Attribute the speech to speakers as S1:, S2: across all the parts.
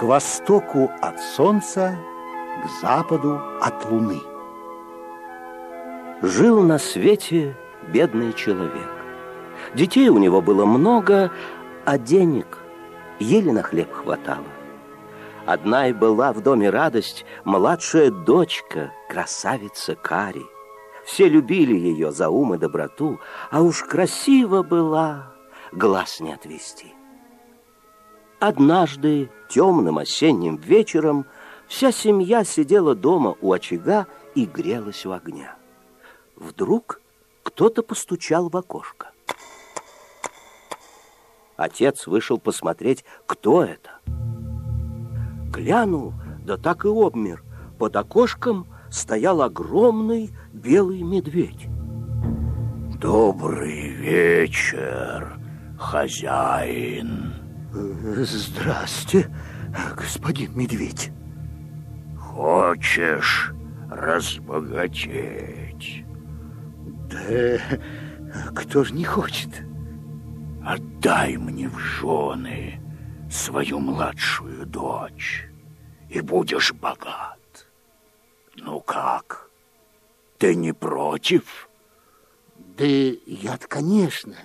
S1: К востоку от солнца, к западу от луны.
S2: Жил на свете бедный человек. Детей у него было много, а денег еле на хлеб хватало. Одна и была в доме радость, младшая дочка, красавица Кари. Все любили ее за ум и доброту, а уж красиво была, глаз не отвести. Однажды, темным осенним вечером, вся семья сидела дома у очага и грелась у огня. Вдруг кто-то постучал в окошко. Отец вышел посмотреть, кто это. Глянул, да так и обмер. Под окошком стоял огромный белый медведь.
S3: Добрый вечер, хозяин.
S1: Здрасте, господин медведь.
S3: Хочешь разбогатеть?
S1: Да кто же не хочет?
S3: Отдай мне в жены свою младшую дочь, и будешь богат. Ну как, ты не против?
S1: Да я-то, конечно,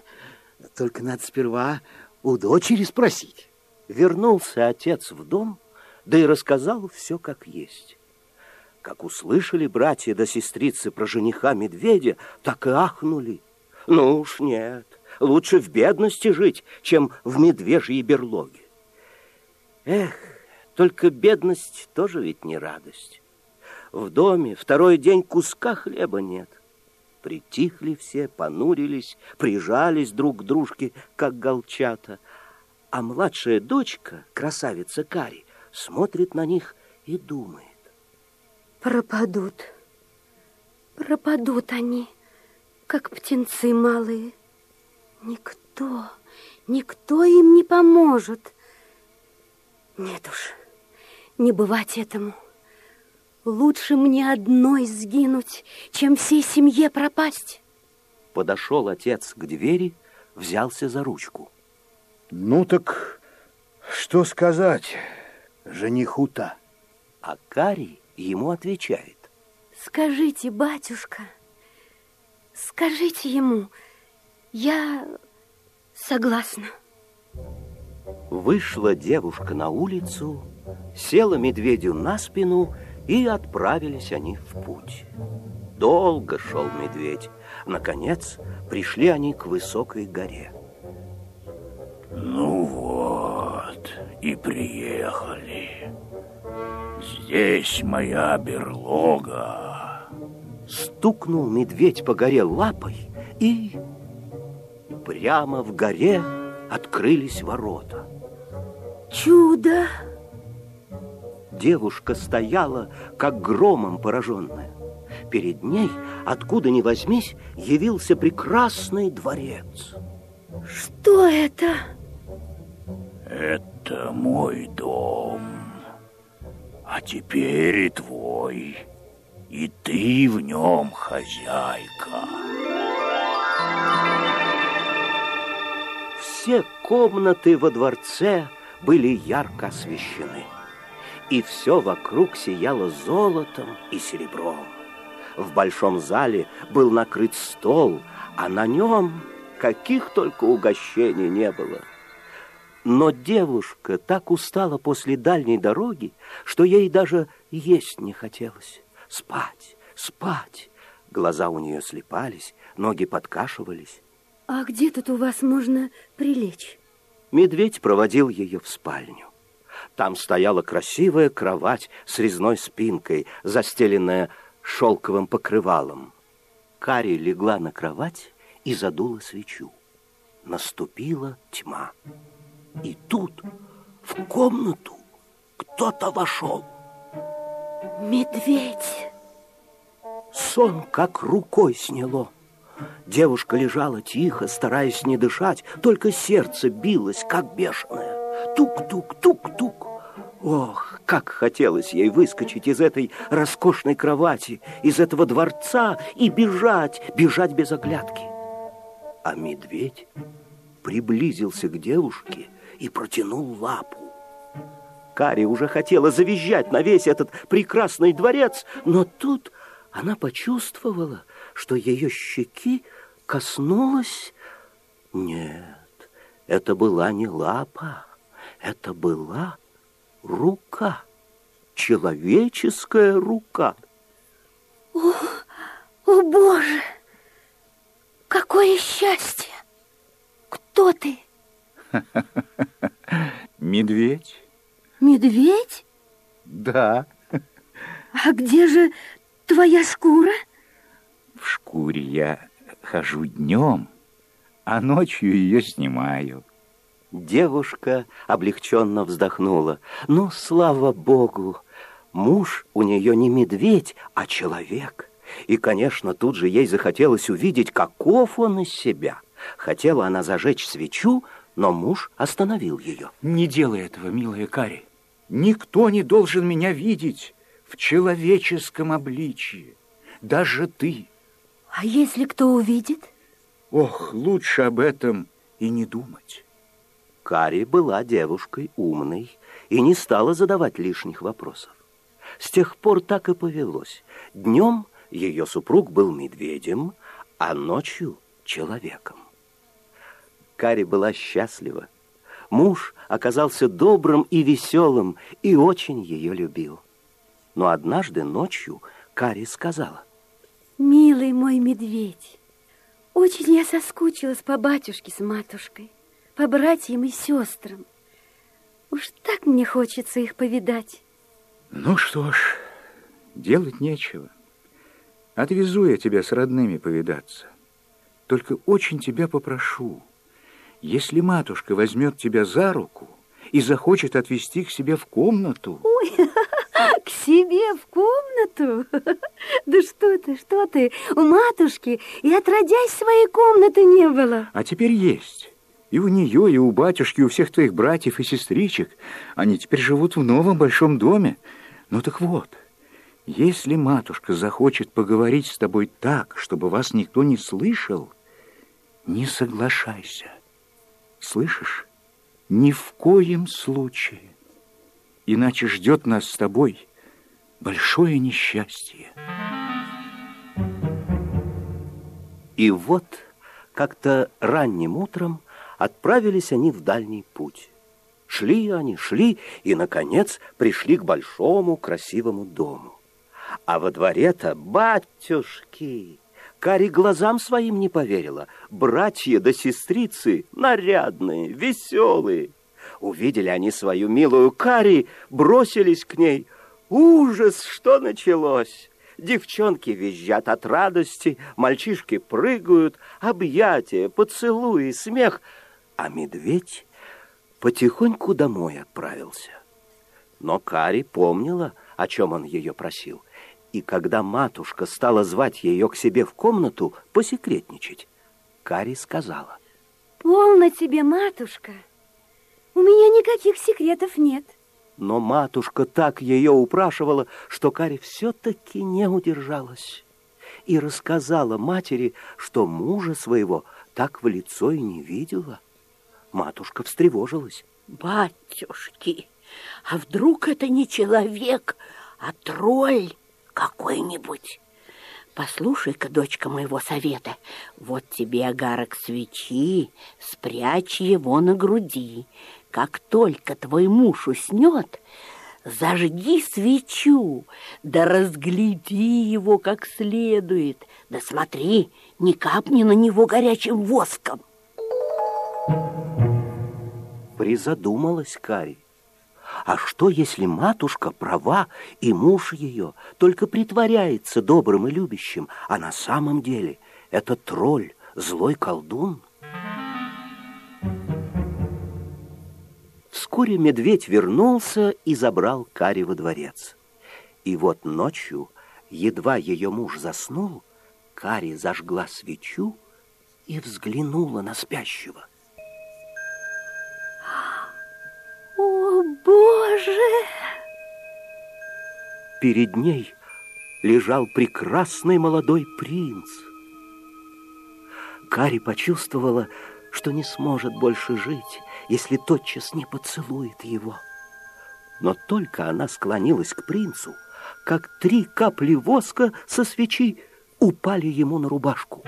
S1: только надо сперва у дочери спросить.
S2: Вернулся отец в дом, да и рассказал все как есть. Как услышали братья да сестрицы про жениха медведя, так и ахнули. Ну уж нет, лучше в бедности жить, чем в медвежьей берлоге. Эх, только бедность тоже ведь не радость. В доме второй день куска хлеба нет. Притихли все, понурились, прижались друг к дружке, как голчата. А младшая дочка, красавица Кари, смотрит на них и думает.
S4: Пропадут, пропадут они, как птенцы малые. Никто, никто им не поможет. Нет уж, не бывать этому. Лучше мне одной сгинуть, чем всей семье пропасть.
S2: Подошел отец к двери, взялся за ручку.
S1: Ну так что сказать жениху-то?
S2: А Кари ему отвечает.
S4: Скажите, батюшка, скажите ему, я согласна.
S2: Вышла девушка на улицу, села медведю на спину, и отправились они в путь. Долго шел медведь. Наконец, пришли они к высокой горе.
S3: Ну вот, и приехали. Здесь моя берлога.
S2: Стукнул медведь по горе лапой, и прямо в горе открылись ворота.
S4: Чудо!
S2: Девушка стояла, как громом пораженная. Перед ней, откуда ни возьмись, явился прекрасный дворец.
S4: Что это?
S3: Это мой дом. А теперь и твой. И ты в нем хозяйка.
S2: Все комнаты во дворце были ярко освещены, и все вокруг сияло золотом и серебром. В большом зале был накрыт стол, а на нем каких только угощений не было. Но девушка так устала после дальней дороги, что ей даже есть не хотелось. Спать, спать. Глаза у нее слепались, ноги подкашивались.
S4: А где тут у вас можно прилечь?
S2: Медведь проводил ее в спальню. Там стояла красивая кровать с резной спинкой, застеленная шелковым покрывалом. Кари легла на кровать и задула свечу. Наступила тьма. И тут в комнату кто-то вошел.
S4: Медведь!
S2: Сон как рукой сняло. Девушка лежала тихо, стараясь не дышать, только сердце билось, как бешеное. Тук-тук, тук-тук. Ох, как хотелось ей выскочить из этой роскошной кровати, из этого дворца и бежать, бежать без оглядки. А медведь приблизился к девушке и протянул лапу. Кари уже хотела завизжать на весь этот прекрасный дворец, но тут она почувствовала, что ее щеки коснулась... Нет, это была не лапа, это была рука, человеческая рука.
S4: О, о Боже! Какое счастье! Кто ты?
S3: Медведь.
S4: Медведь?
S3: Да.
S4: А где же твоя шкура?
S3: В шкуре я хожу днем, а ночью ее снимаю.
S2: Девушка облегченно вздохнула. Ну, слава богу, муж у нее не медведь, а человек. И, конечно, тут же ей захотелось увидеть, каков он из себя. Хотела она зажечь свечу, но муж остановил ее.
S3: Не делай этого, милая Кари. Никто не должен меня видеть в человеческом обличии. Даже ты.
S4: А если кто увидит?
S3: Ох, лучше об этом и не думать.
S2: Кари была девушкой умной и не стала задавать лишних вопросов. С тех пор так и повелось. Днем ее супруг был медведем, а ночью — человеком. Кари была счастлива. Муж оказался добрым и веселым и очень ее любил. Но однажды ночью Кари сказала.
S4: Милый мой медведь, очень я соскучилась по батюшке с матушкой, по братьям и сестрам. Уж так мне хочется их повидать.
S3: Ну что ж, делать нечего. Отвезу я тебя с родными повидаться. Только очень тебя попрошу, если матушка возьмет тебя за руку и захочет отвезти к себе в комнату...
S4: Ой, к себе в комнату? Да что ты, что ты, у матушки и отродясь своей комнаты не было.
S3: А теперь есть. И у нее, и у батюшки, и у всех твоих братьев и сестричек. Они теперь живут в новом большом доме. Ну так вот, если матушка захочет поговорить с тобой так, чтобы вас никто не слышал, не соглашайся. Слышишь? Ни в коем случае. Иначе ждет нас с тобой большое несчастье.
S2: И вот как-то ранним утром отправились они в дальний путь. Шли они, шли, и, наконец, пришли к большому красивому дому. А во дворе-то батюшки... Кари глазам своим не поверила. Братья да сестрицы нарядные, веселые. Увидели они свою милую Кари, бросились к ней. Ужас, что началось! Девчонки визжат от радости, мальчишки прыгают, объятия, поцелуи, смех. А медведь потихоньку домой отправился. Но Кари помнила, о чем он ее просил, и когда матушка стала звать ее к себе в комнату посекретничать, Кари сказала.
S4: Полно тебе, матушка. У меня никаких секретов нет.
S2: Но матушка так ее упрашивала, что Кари все-таки не удержалась. И рассказала матери, что мужа своего так в лицо и не видела. Матушка встревожилась.
S5: Батюшки, а вдруг это не человек, а тролль? какой-нибудь. Послушай-ка, дочка моего совета, вот тебе огарок свечи, спрячь его на груди. Как только твой муж уснет, зажги свечу, да разгляди его как следует, да смотри, не капни на него горячим воском.
S2: Призадумалась Кари. А что, если матушка права, и муж ее только притворяется добрым и любящим, а на самом деле это тролль, злой колдун? Вскоре медведь вернулся и забрал Кари во дворец. И вот ночью, едва ее муж заснул, Кари зажгла свечу и взглянула на спящего.
S4: Боже!
S2: Перед ней лежал прекрасный молодой принц. Кари почувствовала, что не сможет больше жить, если тотчас не поцелует его. Но только она склонилась к принцу, как три капли воска со свечи упали ему на рубашку.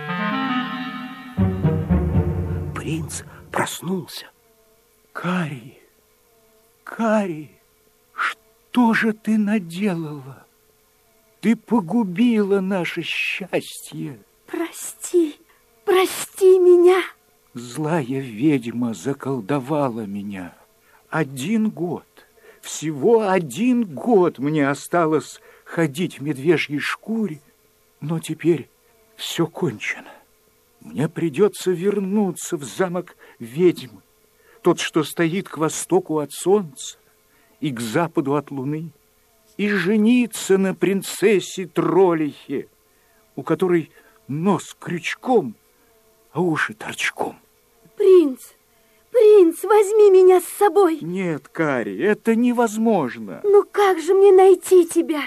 S2: Принц проснулся.
S3: Кари, Кари, что же ты наделала? Ты погубила наше счастье.
S4: Прости, прости меня.
S3: Злая ведьма заколдовала меня. Один год, всего один год мне осталось ходить в медвежьей шкуре, но теперь все кончено. Мне придется вернуться в замок ведьмы, тот, что стоит к востоку от солнца и к западу от луны, и жениться на принцессе Троллихе, у которой нос крючком, а уши торчком.
S4: Принц, принц, возьми меня с собой.
S3: Нет, Кари, это невозможно.
S4: Ну как же мне найти тебя?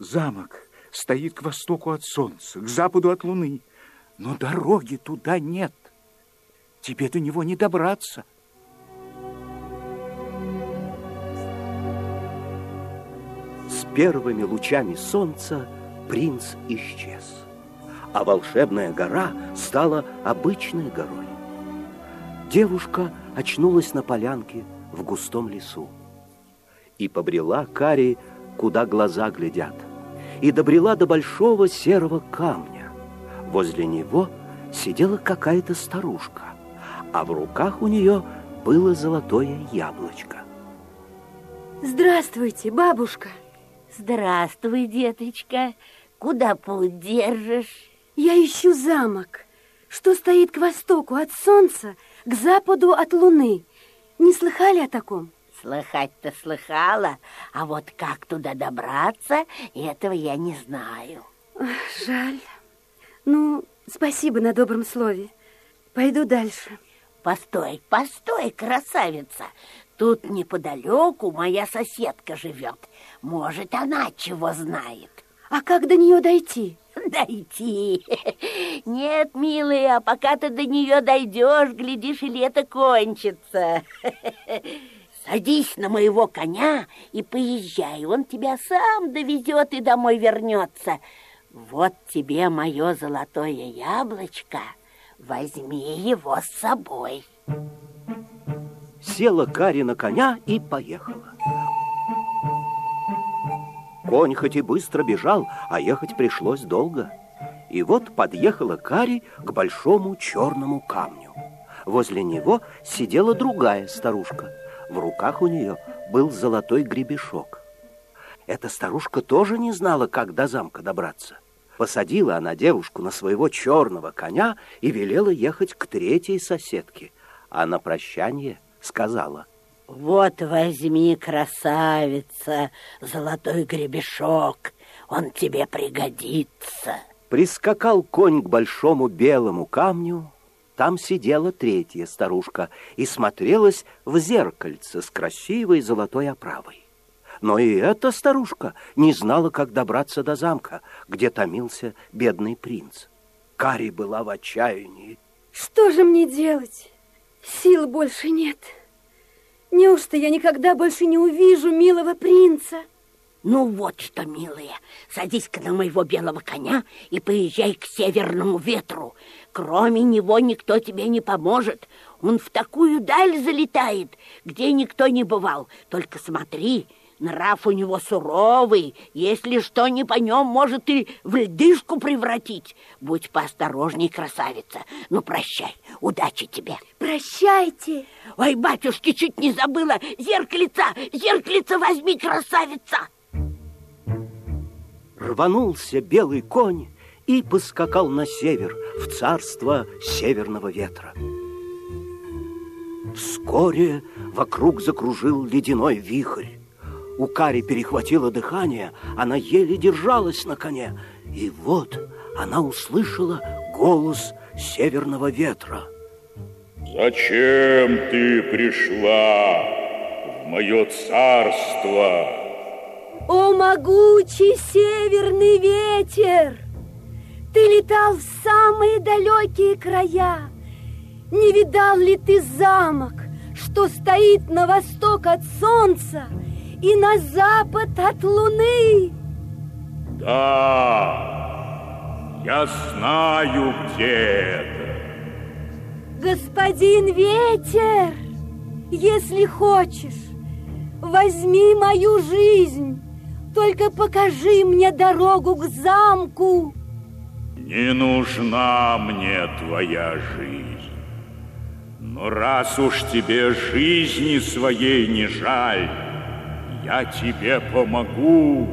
S3: Замок стоит к востоку от солнца, к западу от луны, но дороги туда нет. Тебе до него не добраться.
S2: Первыми лучами солнца принц исчез, а волшебная гора стала обычной горой. Девушка очнулась на полянке в густом лесу и побрела Кари, куда глаза глядят, и добрела до большого серого камня. Возле него сидела какая-то старушка, а в руках у нее было золотое яблочко.
S4: Здравствуйте, бабушка.
S5: Здравствуй, деточка. Куда путь держишь?
S4: Я ищу замок, что стоит к востоку от солнца, к западу от луны. Не слыхали о таком?
S5: Слыхать-то слыхала, а вот как туда добраться, этого я не знаю.
S4: Ах, жаль. Ну, спасибо на добром слове. Пойду дальше.
S5: Постой, постой, красавица. Тут неподалеку моя соседка живет. Может, она чего знает.
S4: А как до нее дойти?
S5: Дойти? Нет, милая, пока ты до нее дойдешь, глядишь, и лето кончится. Садись на моего коня и поезжай. Он тебя сам довезет и домой вернется. Вот тебе мое золотое яблочко. Возьми его с собой.
S2: Села Кари на коня и поехала. Конь хоть и быстро бежал, а ехать пришлось долго. И вот подъехала Кари к большому черному камню. Возле него сидела другая старушка. В руках у нее был золотой гребешок. Эта старушка тоже не знала, как до замка добраться. Посадила она девушку на своего черного коня и велела ехать к третьей соседке. А на прощание сказала —
S5: вот возьми, красавица, золотой гребешок, он тебе пригодится.
S2: Прискакал конь к большому белому камню, там сидела третья старушка и смотрелась в зеркальце с красивой золотой оправой. Но и эта старушка не знала, как добраться до замка, где томился бедный принц. Кари была в отчаянии.
S4: Что же мне делать? Сил больше нет. Неужто я никогда больше не увижу милого принца?
S5: Ну вот что, милая, садись-ка на моего белого коня и поезжай к северному ветру. Кроме него никто тебе не поможет. Он в такую даль залетает, где никто не бывал. Только смотри, Нрав у него суровый, если что не по нем, может и в льдышку превратить. Будь поосторожней, красавица. Ну, прощай, удачи тебе.
S4: Прощайте.
S5: Ой, батюшки, чуть не забыла. Зеркальца, зеркальца возьми, красавица.
S2: Рванулся белый конь и поскакал на север, в царство северного ветра. Вскоре вокруг закружил ледяной вихрь. У Кари перехватило дыхание, она еле держалась на коне. И вот она услышала голос северного ветра.
S6: «Зачем ты пришла в мое царство?»
S4: О, могучий северный ветер! Ты летал в самые далекие края. Не видал ли ты замок, что стоит на восток от солнца и на запад от луны.
S6: Да, я знаю, где это.
S4: Господин ветер, если хочешь, возьми мою жизнь, только покажи мне дорогу к замку.
S6: Не нужна мне твоя жизнь. Но раз уж тебе жизни своей не жаль, я тебе помогу.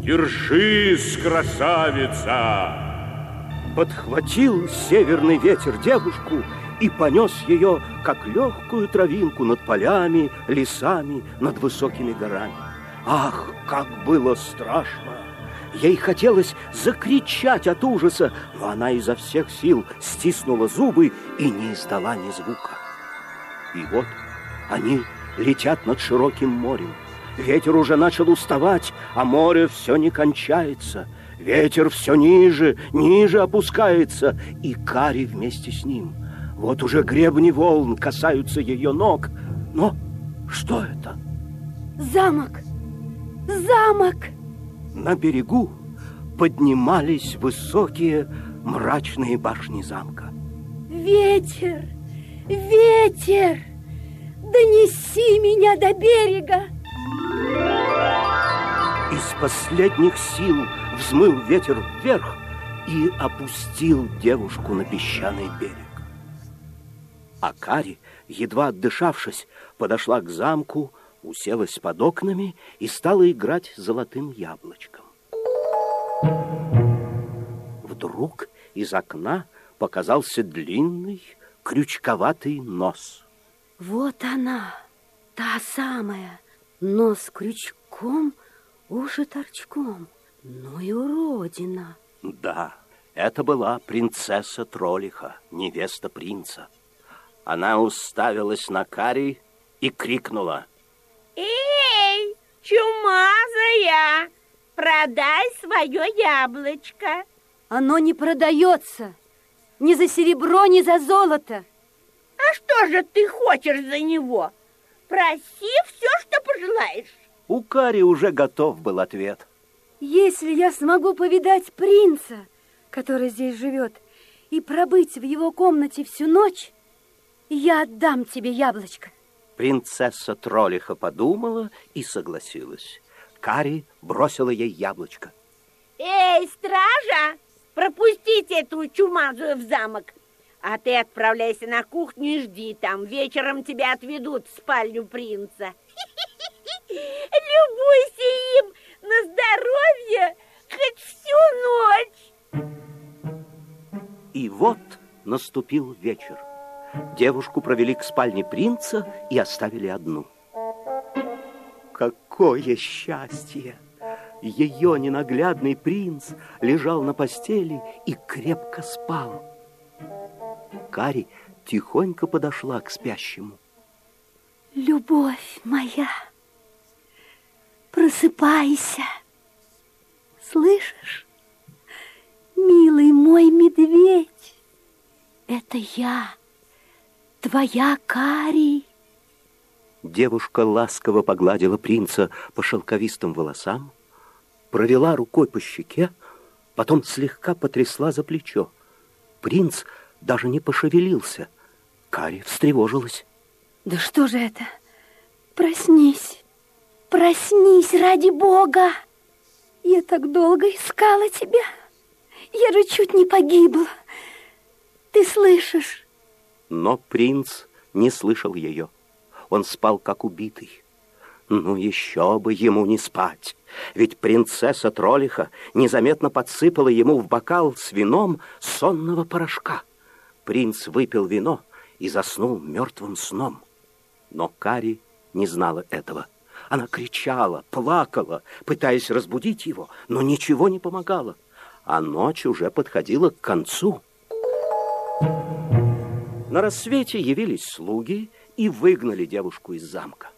S6: Держись, красавица!
S2: Подхватил северный ветер девушку и понес ее, как легкую травинку, над полями, лесами, над высокими горами. Ах, как было страшно! Ей хотелось закричать от ужаса, но она изо всех сил стиснула зубы и не издала ни звука. И вот они летят над широким морем. Ветер уже начал уставать, а море все не кончается. Ветер все ниже, ниже опускается, и Кари вместе с ним. Вот уже гребни волн касаются ее ног. Но что это?
S4: Замок! Замок!
S2: На берегу поднимались высокие мрачные башни замка.
S4: Ветер! Ветер! Донеси меня до берега!
S2: Из последних сил взмыл ветер вверх и опустил девушку на песчаный берег. А Кари, едва отдышавшись, подошла к замку, уселась под окнами и стала играть золотым яблочком. Вдруг из окна показался длинный крючковатый нос.
S4: Вот она, та самая, нос крючком, уши торчком. Ну и уродина.
S2: Да, это была принцесса Тролиха, невеста принца. Она уставилась на Кари и крикнула.
S5: Эй, чумазая, продай свое яблочко.
S4: Оно не продается. Ни за серебро, ни за золото.
S5: А что же ты хочешь за него? Проси все, что пожелаешь.
S2: У Кари уже готов был ответ.
S4: Если я смогу повидать принца, который здесь живет, и пробыть в его комнате всю ночь, я отдам тебе яблочко.
S2: Принцесса Тролиха подумала и согласилась. Кари бросила ей яблочко.
S5: Эй, стража, пропустите эту чумазую в замок. А ты отправляйся на кухню и жди там. Вечером тебя отведут в спальню принца. Любуйся им на здоровье хоть всю ночь.
S2: И вот наступил вечер. Девушку провели к спальне принца и оставили одну. Какое счастье! Ее ненаглядный принц лежал на постели и крепко спал. Кари тихонько подошла к спящему.
S4: Любовь моя, просыпайся. Слышишь, милый мой медведь, это я, твоя Кари.
S2: Девушка ласково погладила принца по шелковистым волосам, провела рукой по щеке, потом слегка потрясла за плечо. Принц даже не пошевелился. Кари встревожилась.
S4: Да что же это? Проснись, проснись ради Бога. Я так долго искала тебя. Я же чуть не погибла. Ты слышишь?
S2: Но принц не слышал ее. Он спал как убитый. Ну, еще бы ему не спать. Ведь принцесса Тролиха незаметно подсыпала ему в бокал с вином сонного порошка. Принц выпил вино и заснул мертвым сном. Но Кари не знала этого. Она кричала, плакала, пытаясь разбудить его, но ничего не помогало. А ночь уже подходила к концу. На рассвете явились слуги и выгнали девушку из замка.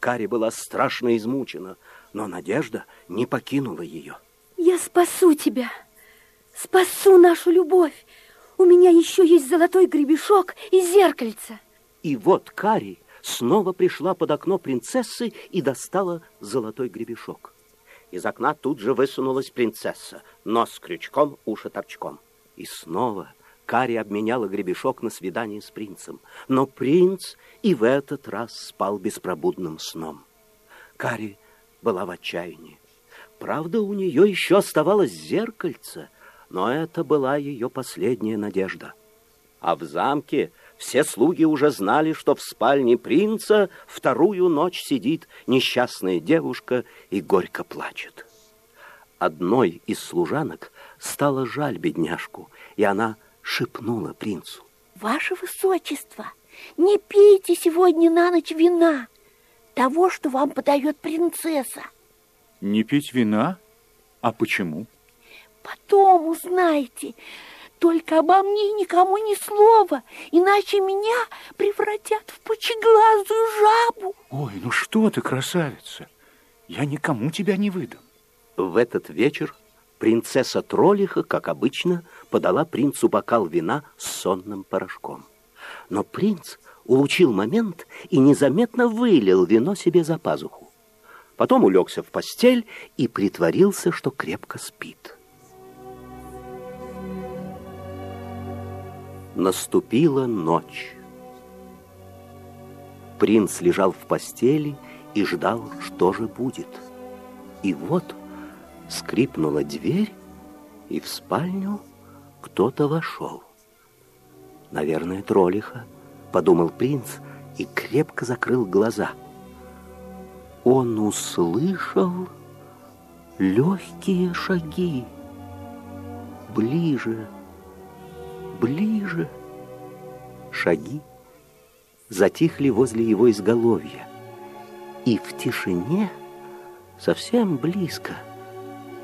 S2: Кари была страшно измучена, но надежда не покинула ее.
S4: Я спасу тебя, спасу нашу любовь. У меня еще есть золотой гребешок и зеркальце.
S2: И вот Кари снова пришла под окно принцессы и достала золотой гребешок. Из окна тут же высунулась принцесса, нос крючком, уши торчком. И снова Кари обменяла гребешок на свидание с принцем. Но принц и в этот раз спал беспробудным сном. Кари была в отчаянии. Правда, у нее еще оставалось зеркальце, но это была ее последняя надежда. А в замке все слуги уже знали, что в спальне принца вторую ночь сидит несчастная девушка и горько плачет. Одной из служанок стало жаль бедняжку, и она шепнула принцу.
S5: Ваше Высочество, не пейте сегодня на ночь вина, того, что вам подает принцесса.
S3: Не пить вина? А почему?
S5: Потом узнаете. Только обо мне никому ни слова, иначе меня превратят в пучеглазую жабу.
S3: Ой, ну что ты, красавица, я никому тебя не выдам.
S2: В этот вечер принцесса Троллиха, как обычно, подала принцу бокал вина с сонным порошком. Но принц улучил момент и незаметно вылил вино себе за пазуху. Потом улегся в постель и притворился, что крепко спит. Наступила ночь. Принц лежал в постели и ждал, что же будет. И вот скрипнула дверь, и в спальню кто-то вошел. Наверное, троллиха, подумал принц и крепко закрыл глаза. Он услышал легкие шаги. Ближе, ближе. Шаги затихли возле его изголовья. И в тишине, совсем близко,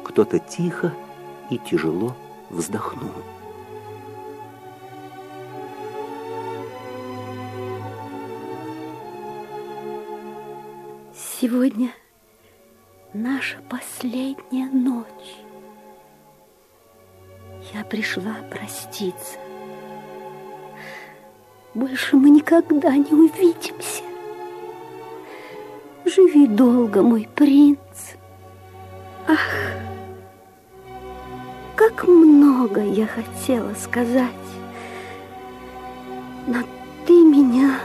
S2: кто-то тихо и тяжело вздохнул.
S4: Сегодня наша последняя ночь. Я пришла проститься. Больше мы никогда не увидимся. Живи долго, мой принц. Ах, как много я хотела сказать, но ты меня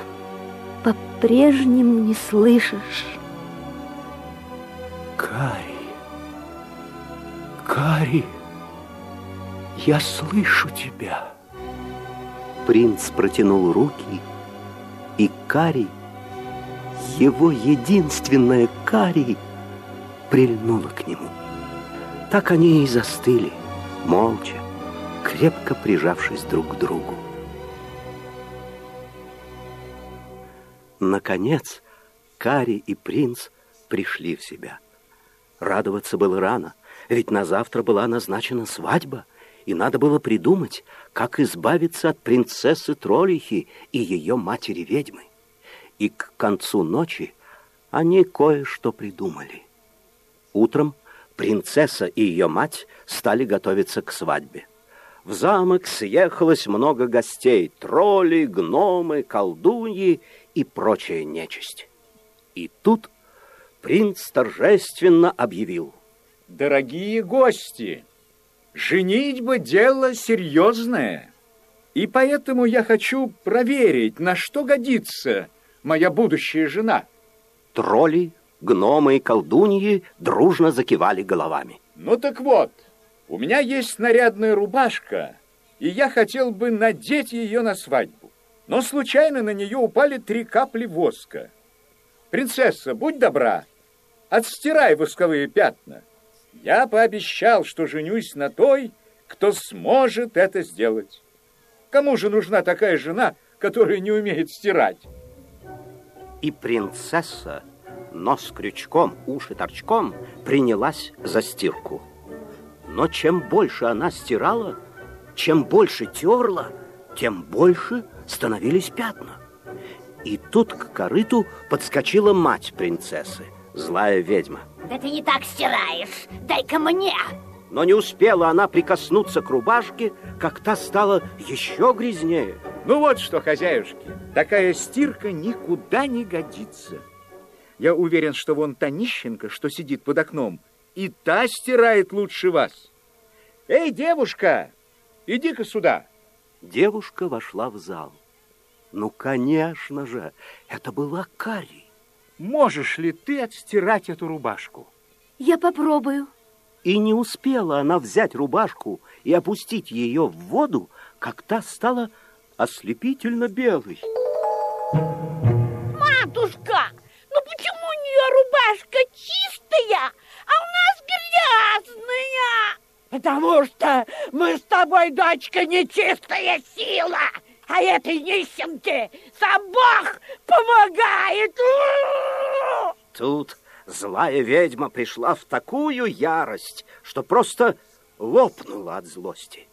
S4: по-прежнему не слышишь.
S2: Кари, Кари, я слышу тебя. Принц протянул руки, и Кари, его единственная Кари, прильнула к нему. Так они и застыли, молча, крепко прижавшись друг к другу. Наконец, Кари и принц пришли в себя. Радоваться было рано, ведь на завтра была назначена свадьба — и надо было придумать, как избавиться от принцессы Троллихи и ее матери-ведьмы. И к концу ночи они кое-что придумали. Утром принцесса и ее мать стали готовиться к свадьбе. В замок съехалось много гостей — тролли, гномы, колдуньи и прочая нечисть. И тут принц торжественно объявил.
S3: «Дорогие гости!» Женитьба – дело серьезное. И поэтому я хочу проверить, на что годится моя будущая жена.
S2: Тролли, гномы и колдуньи дружно закивали головами.
S3: Ну так вот, у меня есть нарядная рубашка, и я хотел бы надеть ее на свадьбу. Но случайно на нее упали три капли воска. Принцесса, будь добра, отстирай восковые пятна. Я пообещал, что женюсь на той, кто сможет это сделать. Кому же нужна такая жена, которая не умеет стирать?
S2: И принцесса, нос крючком, уши торчком, принялась за стирку. Но чем больше она стирала, чем больше терла, тем больше становились пятна. И тут к корыту подскочила мать принцессы, злая ведьма.
S5: Да ты не так стираешь. Дай-ка мне.
S2: Но не успела она прикоснуться к рубашке, как та стала еще грязнее.
S3: Ну вот что, хозяюшки, такая стирка никуда не годится. Я уверен, что вон та нищенка, что сидит под окном, и та стирает лучше вас. Эй, девушка, иди-ка сюда.
S2: Девушка вошла в зал. Ну, конечно же, это была Кари.
S3: Можешь ли ты отстирать эту рубашку?
S4: Я попробую.
S2: И не успела она взять рубашку и опустить ее в воду, как та стала ослепительно белой.
S5: Матушка, ну почему у нее рубашка чистая, а у нас грязная? Потому что мы с тобой, дочка, нечистая сила, а этой нищенке сам Бог помогает.
S2: Тут злая ведьма пришла в такую ярость, что просто лопнула от злости.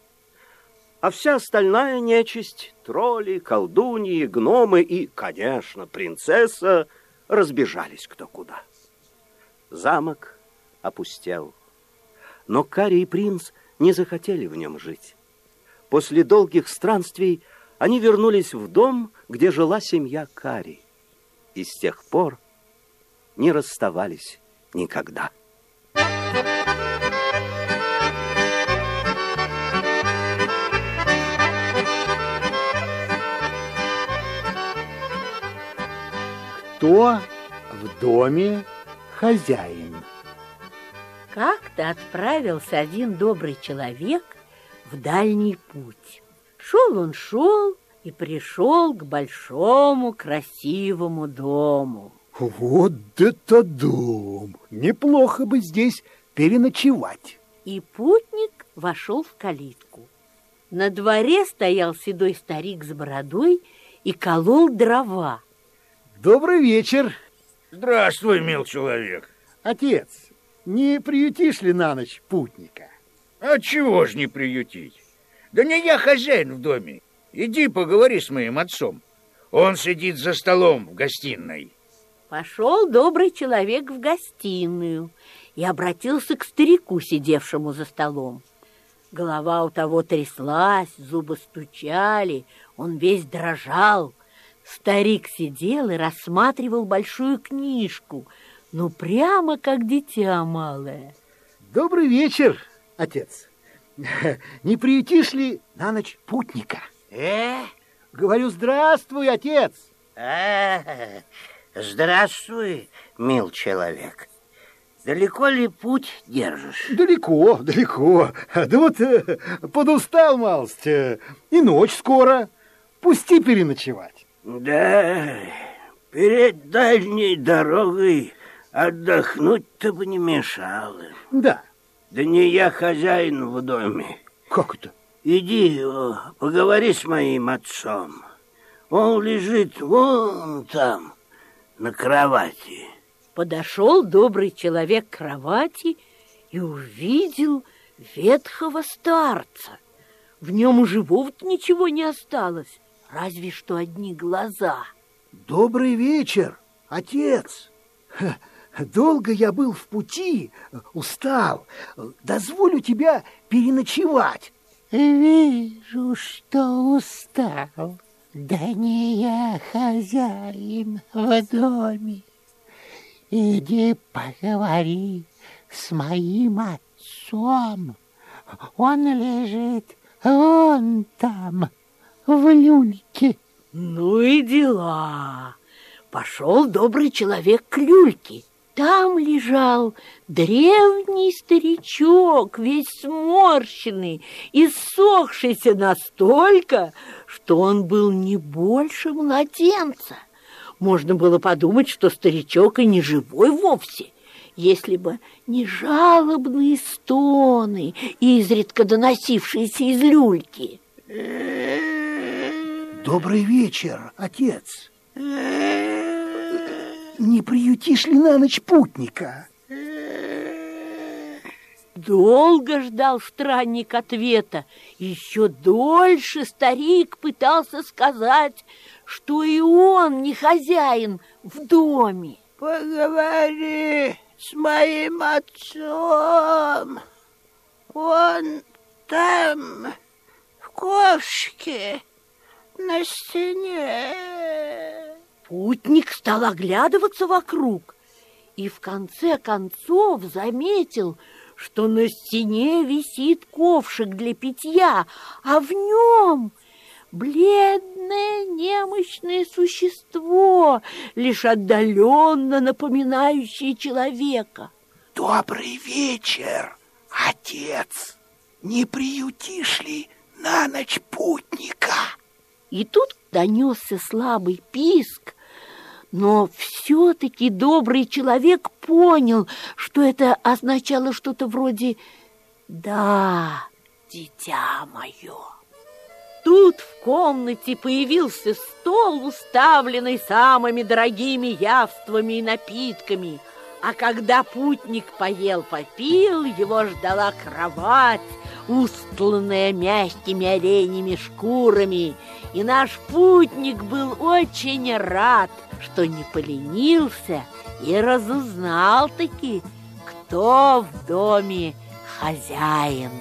S2: А вся остальная нечисть, тролли, колдуньи, гномы и, конечно, принцесса разбежались кто куда. Замок опустел. Но Кари и принц не захотели в нем жить. После долгих странствий они вернулись в дом, где жила семья Кари. И с тех пор не расставались никогда.
S1: Кто в доме хозяин?
S5: Как-то отправился один добрый человек в дальний путь. Шел он, шел и пришел к большому красивому дому.
S1: Вот это дом! Неплохо бы здесь переночевать.
S5: И путник вошел в калитку. На дворе стоял седой старик с бородой и колол дрова.
S1: Добрый вечер,
S7: Здравствуй, мил человек.
S1: отец. Не приютишь ли на ночь путника?
S7: А чего ж не приютить? Да не я хозяин в доме. Иди поговори с моим отцом. Он сидит за столом в гостиной.
S5: Пошел добрый человек в гостиную и обратился к старику, сидевшему за столом. Голова у того тряслась, зубы стучали, он весь дрожал. Старик сидел и рассматривал большую книжку, ну прямо как дитя малое.
S1: Добрый вечер, отец. Не приютишь ли на ночь путника?
S8: Э?
S1: Говорю, здравствуй, отец.
S8: А, здравствуй, мил человек. Далеко ли путь держишь?
S1: Далеко, далеко. Да вот э, подустал малость. э, И ночь скоро. Пусти переночевать.
S8: Да, перед дальней дорогой отдохнуть-то бы не мешало.
S1: Да.
S8: Да не я хозяин в доме.
S1: Как это?
S8: Иди, поговори с моим отцом. Он лежит вон там, на кровати.
S5: Подошел добрый человек к кровати и увидел ветхого старца. В нем у живого-то ничего не осталось, разве что одни глаза.
S1: Добрый вечер, отец. Ха, Долго я был в пути, устал. Дозволю тебя переночевать.
S9: Вижу, что устал. Да не я хозяин в доме. Иди поговори с моим отцом. Он лежит вон там, в люльке.
S5: Ну и дела. Пошел добрый человек к люльке. Там лежал древний старичок, весь сморщенный и ссохшийся настолько, что он был не больше младенца. Можно было подумать, что старичок и не живой вовсе, если бы не жалобные стоны, изредка доносившиеся из люльки.
S1: Добрый вечер, отец. Не приютишь ли на ночь путника?
S5: Долго ждал странник ответа. Еще дольше старик пытался сказать, что и он не хозяин в доме.
S8: Поговори с моим отцом. Он там, в ковшике,
S9: на стене.
S5: Путник стал оглядываться вокруг и в конце концов заметил, что на стене висит ковшик для питья, а в нем бледное немощное существо, лишь отдаленно напоминающее человека.
S9: Добрый вечер, отец. Не приютишь ли на ночь путника?
S5: И тут донесся слабый писк, но все-таки добрый человек понял, что это означало что-то вроде «Да, дитя мое». Тут в комнате появился стол, уставленный самыми дорогими явствами и напитками. А когда путник поел-попил, его ждала кровать, устланная мягкими оленями шкурами. И наш путник был очень рад – что не поленился и разузнал таки, кто в доме хозяин.